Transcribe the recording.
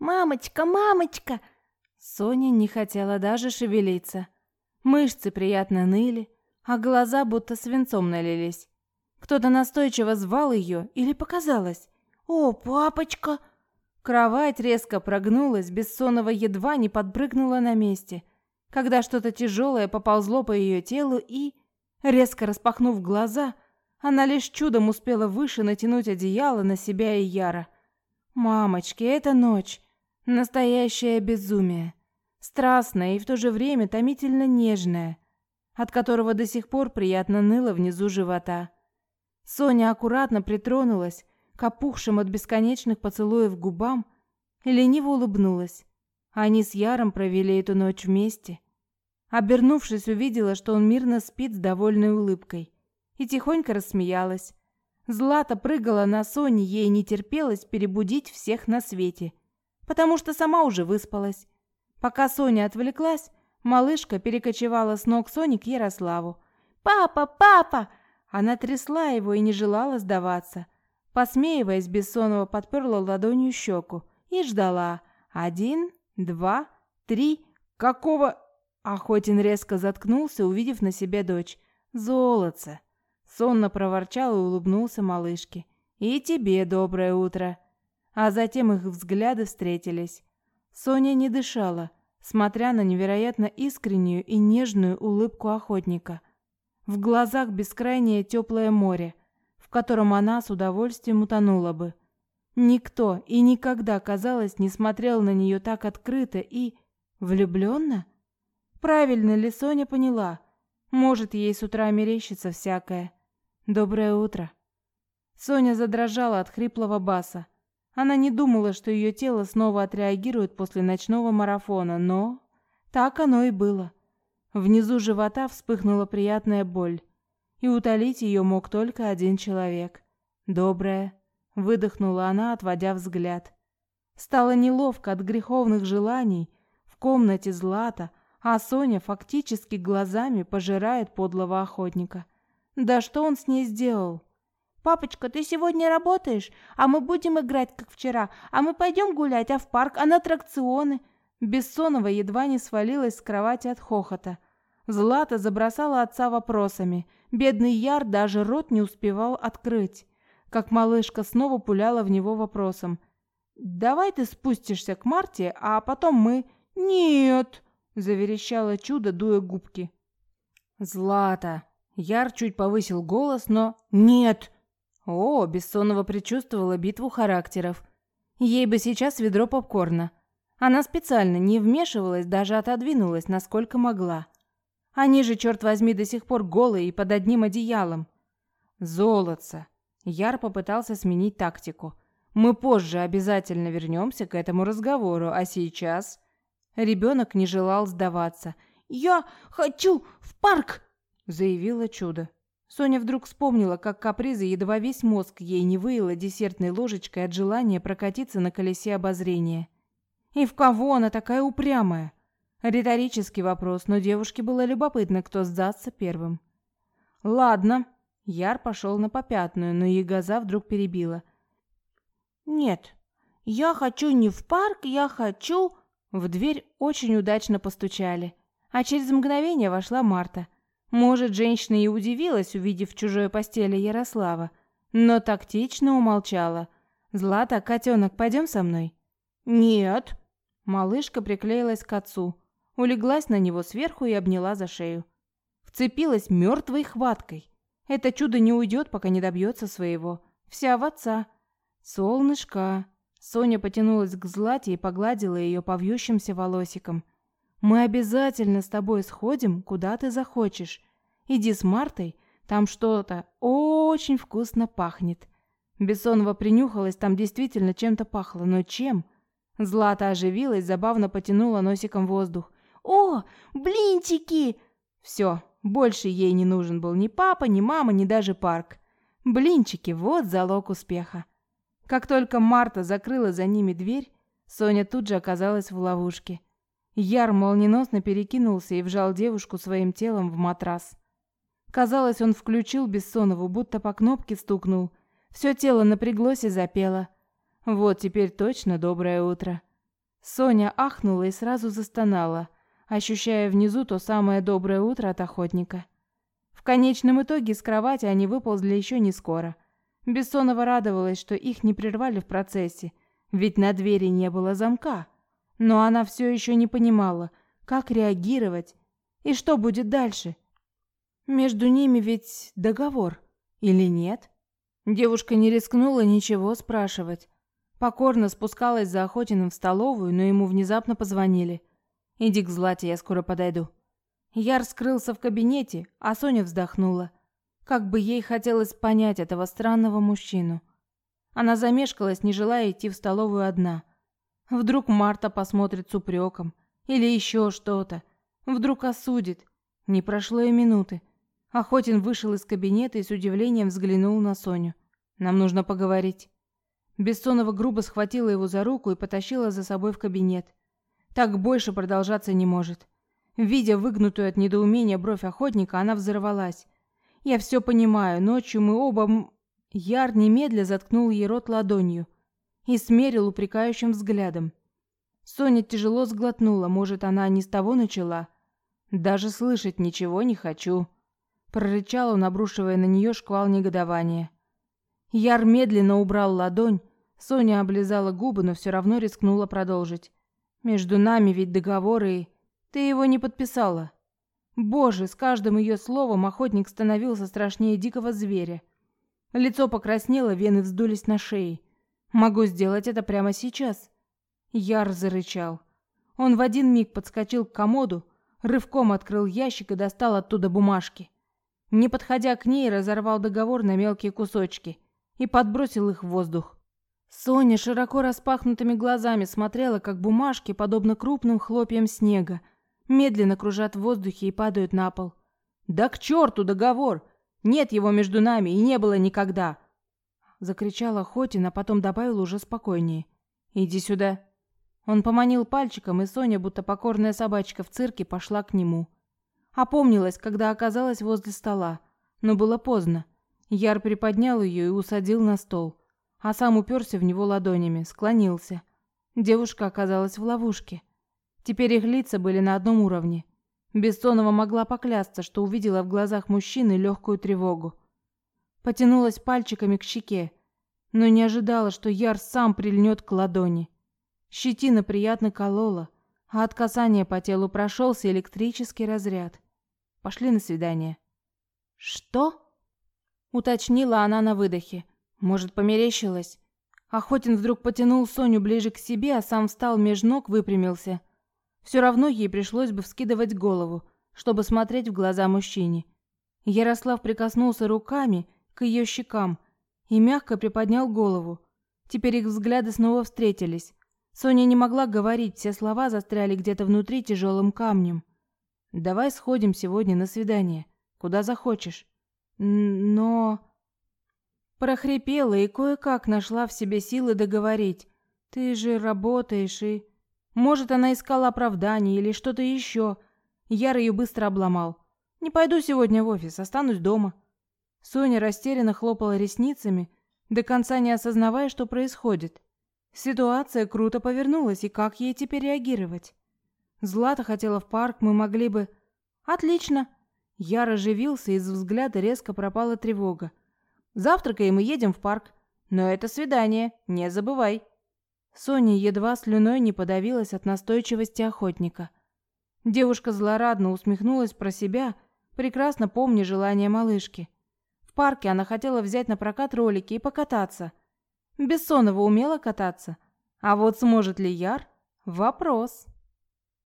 «Мамочка, мамочка!» Соня не хотела даже шевелиться. Мышцы приятно ныли, а глаза будто свинцом налились. Кто-то настойчиво звал ее или показалось. «О, папочка!» Кровать резко прогнулась, Бессонова едва не подпрыгнула на месте, когда что-то тяжелое поползло по ее телу и, резко распахнув глаза, она лишь чудом успела выше натянуть одеяло на себя и Яра. «Мамочки, это ночь. Настоящее безумие. Страстное и в то же время томительно нежное, от которого до сих пор приятно ныло внизу живота». Соня аккуратно притронулась к опухшим от бесконечных поцелуев губам и лениво улыбнулась. Они с Яром провели эту ночь вместе. Обернувшись, увидела, что он мирно спит с довольной улыбкой, и тихонько рассмеялась. Злата прыгала на Соне, ей не терпелось перебудить всех на свете, потому что сама уже выспалась. Пока Соня отвлеклась, малышка перекочевала с ног Сони к Ярославу. «Папа, папа!» Она трясла его и не желала сдаваться. Посмеиваясь, Бессонова подперла ладонью щеку и ждала. Один, два, три. Какого... Охотин резко заткнулся, увидев на себе дочь. «Золотце!» Сонно проворчал и улыбнулся малышке. «И тебе доброе утро!» А затем их взгляды встретились. Соня не дышала, смотря на невероятно искреннюю и нежную улыбку охотника. В глазах бескрайнее теплое море, в котором она с удовольствием утонула бы. Никто и никогда, казалось, не смотрел на нее так открыто и... влюбленно? Правильно ли Соня поняла? Может, ей с утра мерещится всякое. Доброе утро. Соня задрожала от хриплого баса. Она не думала, что ее тело снова отреагирует после ночного марафона, но так оно и было. Внизу живота вспыхнула приятная боль и утолить ее мог только один человек. Добрая, выдохнула она, отводя взгляд. Стало неловко от греховных желаний. В комнате Злата, а Соня фактически глазами пожирает подлого охотника. Да что он с ней сделал? «Папочка, ты сегодня работаешь? А мы будем играть, как вчера. А мы пойдем гулять, а в парк, а на аттракционы?» Бессонова едва не свалилась с кровати от хохота. Злата забросала отца вопросами. Бедный Яр даже рот не успевал открыть, как малышка снова пуляла в него вопросом. «Давай ты спустишься к Марте, а потом мы...» «Нет!» — заверещало чудо, дуя губки. «Злата!» Яр чуть повысил голос, но... «Нет!» О, Бессонова предчувствовала битву характеров. Ей бы сейчас ведро попкорна. Она специально не вмешивалась, даже отодвинулась, насколько могла. Они же, черт возьми, до сих пор голые и под одним одеялом. Золотце. Яр попытался сменить тактику. Мы позже обязательно вернемся к этому разговору, а сейчас... Ребенок не желал сдаваться. «Я хочу в парк!» — заявила чудо. Соня вдруг вспомнила, как капризы едва весь мозг ей не выила десертной ложечкой от желания прокатиться на колесе обозрения. И в кого она такая упрямая? Риторический вопрос, но девушке было любопытно, кто сдастся первым. «Ладно». Яр пошел на попятную, но Ягоза вдруг перебила. «Нет, я хочу не в парк, я хочу...» В дверь очень удачно постучали, а через мгновение вошла Марта. Может, женщина и удивилась, увидев в чужой постели Ярослава, но тактично умолчала. «Злата, котенок, пойдем со мной?» «Нет». Малышка приклеилась к отцу улеглась на него сверху и обняла за шею. Вцепилась мертвой хваткой. Это чудо не уйдет, пока не добьется своего. Вся в отца. Солнышко. Соня потянулась к Злате и погладила ее по вьющимся волосикам. Мы обязательно с тобой сходим, куда ты захочешь. Иди с Мартой, там что-то очень вкусно пахнет. Бессонова принюхалась, там действительно чем-то пахло, но чем? Злата оживилась, забавно потянула носиком воздух. «О, блинчики!» Все, больше ей не нужен был ни папа, ни мама, ни даже парк. Блинчики – вот залог успеха. Как только Марта закрыла за ними дверь, Соня тут же оказалась в ловушке. Яр молниеносно перекинулся и вжал девушку своим телом в матрас. Казалось, он включил Бессонову, будто по кнопке стукнул. Все тело напряглось и запело. Вот теперь точно доброе утро. Соня ахнула и сразу застонала, ощущая внизу то самое доброе утро от охотника. В конечном итоге с кровати они выползли еще не скоро. Бессонова радовалась, что их не прервали в процессе, ведь на двери не было замка. Но она все еще не понимала, как реагировать и что будет дальше. Между ними ведь договор или нет? Девушка не рискнула ничего спрашивать. Покорно спускалась за Охотиным в столовую, но ему внезапно позвонили. «Иди к Злате, я скоро подойду». Яр скрылся в кабинете, а Соня вздохнула. Как бы ей хотелось понять этого странного мужчину. Она замешкалась, не желая идти в столовую одна. Вдруг Марта посмотрит с упреком. Или еще что-то. Вдруг осудит. Не прошло и минуты. Охотин вышел из кабинета и с удивлением взглянул на Соню. «Нам нужно поговорить». Бессонова грубо схватила его за руку и потащила за собой в кабинет. Так больше продолжаться не может. Видя выгнутую от недоумения бровь охотника, она взорвалась. «Я все понимаю. Ночью мы оба...» Яр немедля заткнул ей рот ладонью и смерил упрекающим взглядом. Соня тяжело сглотнула, может, она не с того начала. «Даже слышать ничего не хочу», — прорычал он, обрушивая на нее шквал негодования. Яр медленно убрал ладонь, Соня облизала губы, но все равно рискнула продолжить. «Между нами ведь договор, и ты его не подписала». Боже, с каждым ее словом охотник становился страшнее дикого зверя. Лицо покраснело, вены вздулись на шее. Могу сделать это прямо сейчас. Яр зарычал. Он в один миг подскочил к комоду, рывком открыл ящик и достал оттуда бумажки. Не подходя к ней, разорвал договор на мелкие кусочки и подбросил их в воздух. Соня широко распахнутыми глазами смотрела, как бумажки, подобно крупным хлопьям снега, медленно кружат в воздухе и падают на пол. «Да к черту договор! Нет его между нами и не было никогда!» Закричал Охотин, а потом добавил уже спокойнее. «Иди сюда!» Он поманил пальчиком, и Соня, будто покорная собачка в цирке, пошла к нему. Опомнилась, когда оказалась возле стола, но было поздно. Яр приподнял ее и усадил на стол, а сам уперся в него ладонями, склонился. Девушка оказалась в ловушке. Теперь их лица были на одном уровне. Бессонова могла поклясться, что увидела в глазах мужчины легкую тревогу. Потянулась пальчиками к щеке, но не ожидала, что Яр сам прильнет к ладони. Щетина приятно колола, а от касания по телу прошелся электрический разряд. Пошли на свидание. «Что?» — уточнила она на выдохе. «Может, померещилась?» Охотин вдруг потянул Соню ближе к себе, а сам встал меж ног, выпрямился. Все равно ей пришлось бы вскидывать голову, чтобы смотреть в глаза мужчине. Ярослав прикоснулся руками к ее щекам и мягко приподнял голову. Теперь их взгляды снова встретились. Соня не могла говорить, все слова застряли где-то внутри тяжелым камнем. «Давай сходим сегодня на свидание. Куда захочешь». «Но...» Прохрипела и кое-как нашла в себе силы договорить. «Ты же работаешь и...» Может, она искала оправдание или что-то еще. Яр ее быстро обломал. «Не пойду сегодня в офис, останусь дома». Соня растерянно хлопала ресницами, до конца не осознавая, что происходит. Ситуация круто повернулась, и как ей теперь реагировать? Злата хотела в парк, мы могли бы... Отлично! Я оживился, из взгляда резко пропала тревога. Завтракаем и едем в парк. Но это свидание, не забывай. Соня едва слюной не подавилась от настойчивости охотника. Девушка злорадно усмехнулась про себя, прекрасно помня желание малышки. Парке она хотела взять на прокат ролики и покататься. Бессонова умела кататься, а вот сможет ли Яр – вопрос.